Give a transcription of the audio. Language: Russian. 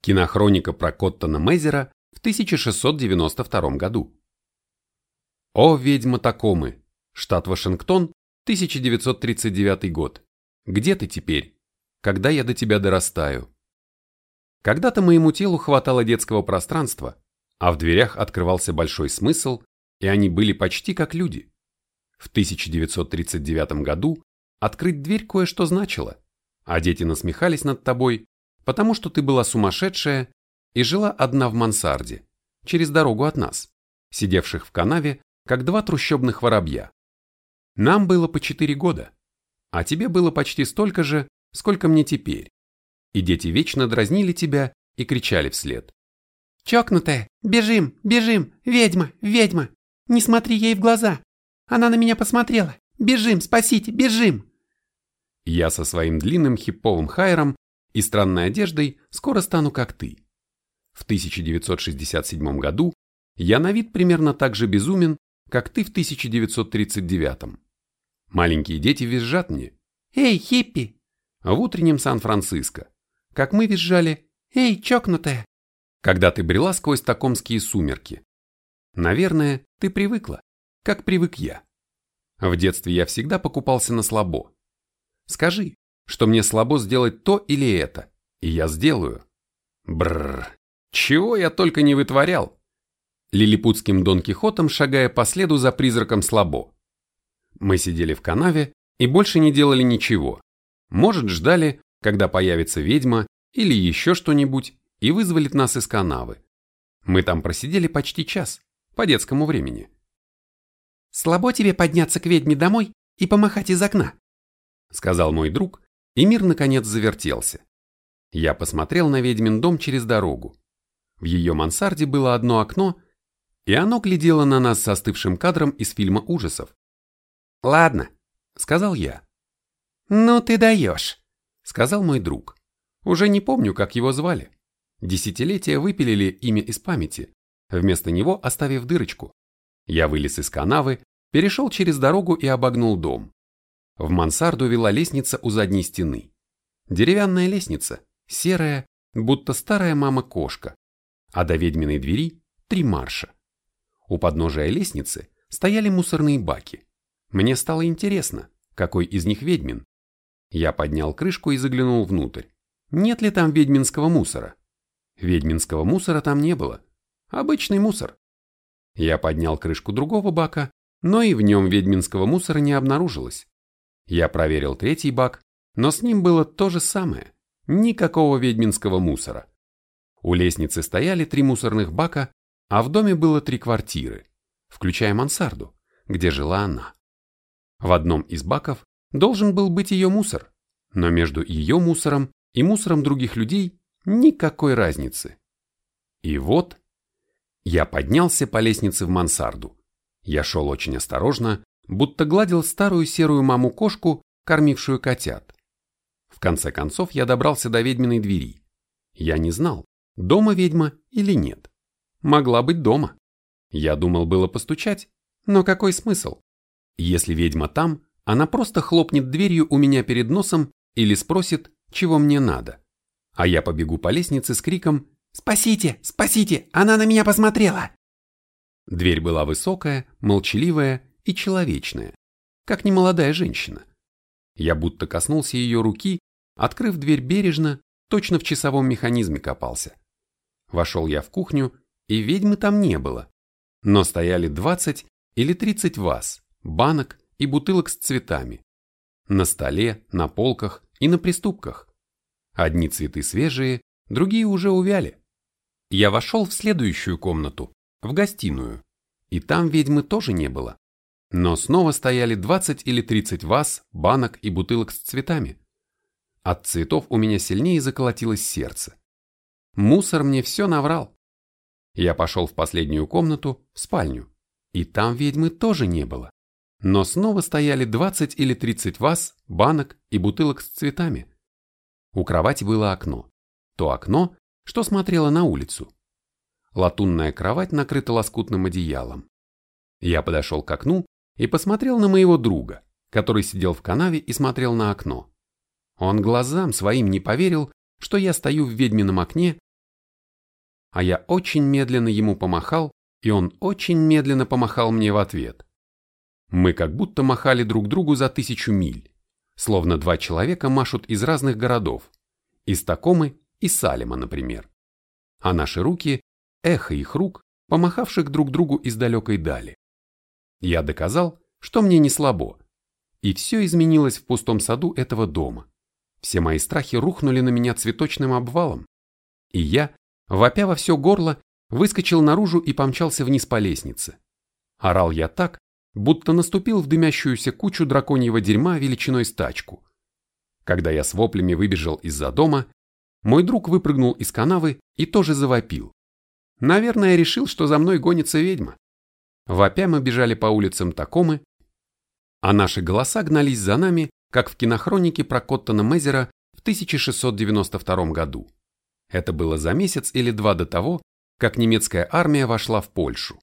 Кинохроника про Коттона Мейзера в 1692 году. О, ведьма Такомы, штат Вашингтон, 1939 год. Где ты теперь? Когда я до тебя дорастаю? Когда-то моему телу хватало детского пространства, а в дверях открывался большой смысл, и они были почти как люди. В 1939 году открыть дверь кое-что значило, а дети насмехались над тобой, потому что ты была сумасшедшая и жила одна в мансарде, через дорогу от нас, сидевших в канаве, как два трущобных воробья. Нам было по четыре года, а тебе было почти столько же, сколько мне теперь. И дети вечно дразнили тебя и кричали вслед. «Чокнутая! Бежим! Бежим! Ведьма! Ведьма! Не смотри ей в глаза! Она на меня посмотрела! Бежим! Спасите! Бежим!» Я со своим длинным хиповым хайром и странной одеждой скоро стану как ты. В 1967 году я на вид примерно так же безумен, как ты в 1939. Маленькие дети визжат мне. «Эй, хиппи!» В утреннем Сан-Франциско. Как мы визжали. «Эй, чокнутая!» Когда ты брела сквозь такомские сумерки. Наверное, ты привыкла, как привык я. В детстве я всегда покупался на слабо. Скажи, что мне слабо сделать то или это, и я сделаю. Бррр, чего я только не вытворял. Лилипутским Дон Кихотом шагая по следу за призраком слабо. Мы сидели в канаве и больше не делали ничего. Может, ждали, когда появится ведьма или еще что-нибудь и вызволит нас из канавы. Мы там просидели почти час, по детскому времени. «Слабо тебе подняться к ведьме домой и помахать из окна», сказал мой друг, и мир наконец завертелся. Я посмотрел на ведьмин дом через дорогу. В ее мансарде было одно окно, и оно глядело на нас со остывшим кадром из фильма ужасов. «Ладно», — сказал я. «Ну ты даешь», — сказал мой друг. Уже не помню, как его звали. Десятилетия выпилили имя из памяти, вместо него оставив дырочку. Я вылез из канавы, перешел через дорогу и обогнул дом. В мансарду вела лестница у задней стены. Деревянная лестница, серая, будто старая мама-кошка, а до ведьминой двери три марша. У подножия лестницы стояли мусорные баки. Мне стало интересно, какой из них ведьмин. Я поднял крышку и заглянул внутрь. Нет ли там ведьминского мусора? Ведьминского мусора там не было. Обычный мусор. Я поднял крышку другого бака, но и в нем ведьминского мусора не обнаружилось. Я проверил третий бак, но с ним было то же самое. Никакого ведьминского мусора. У лестницы стояли три мусорных бака, а в доме было три квартиры, включая мансарду, где жила она. В одном из баков должен был быть ее мусор, но между ее мусором и мусором других людей никакой разницы. И вот я поднялся по лестнице в мансарду. Я шел очень осторожно, будто гладил старую серую маму-кошку, кормившую котят. В конце концов я добрался до ведьминой двери. Я не знал, дома ведьма или нет. Могла быть дома. Я думал было постучать, но какой смысл? Если ведьма там, она просто хлопнет дверью у меня перед носом или спросит, чего мне надо. А я побегу по лестнице с криком «Спасите! Спасите! Она на меня посмотрела!» Дверь была высокая, молчаливая и человечная, как немолодая женщина. Я будто коснулся ее руки, открыв дверь бережно, точно в часовом механизме копался. Вошел я в кухню, и ведьмы там не было, но стояли 20 или 30 ваз, банок и бутылок с цветами. На столе, на полках и на приступках. Одни цветы свежие, другие уже увяли. Я вошел в следующую комнату, в гостиную, и там ведьмы тоже не было. Но снова стояли 20 или 30 ваз, банок и бутылок с цветами. От цветов у меня сильнее заколотилось сердце. Мусор мне все наврал. Я пошел в последнюю комнату, в спальню, и там ведьмы тоже не было. Но снова стояли 20 или 30 ваз, банок и бутылок с цветами. У кровати было окно. То окно, что смотрело на улицу. Латунная кровать накрыта лоскутным одеялом. Я подошел к окну и посмотрел на моего друга, который сидел в канаве и смотрел на окно. Он глазам своим не поверил, что я стою в ведьмином окне а я очень медленно ему помахал, и он очень медленно помахал мне в ответ. Мы как будто махали друг другу за тысячу миль, словно два человека машут из разных городов, из Такомы и Салема, например. А наши руки – эхо их рук, помахавших друг другу из далекой дали. Я доказал, что мне не слабо, и все изменилось в пустом саду этого дома. Все мои страхи рухнули на меня цветочным обвалом, и я, вопя во все горло, выскочил наружу и помчался вниз по лестнице. Орал я так, будто наступил в дымящуюся кучу драконьего дерьма величиной с тачку. Когда я с воплями выбежал из-за дома, мой друг выпрыгнул из канавы и тоже завопил. Наверное, решил, что за мной гонится ведьма. Вопя мы бежали по улицам Такомы, а наши голоса гнались за нами, как в кинохронике про Коттона Мезера в 1692 году. Это было за месяц или два до того, как немецкая армия вошла в Польшу.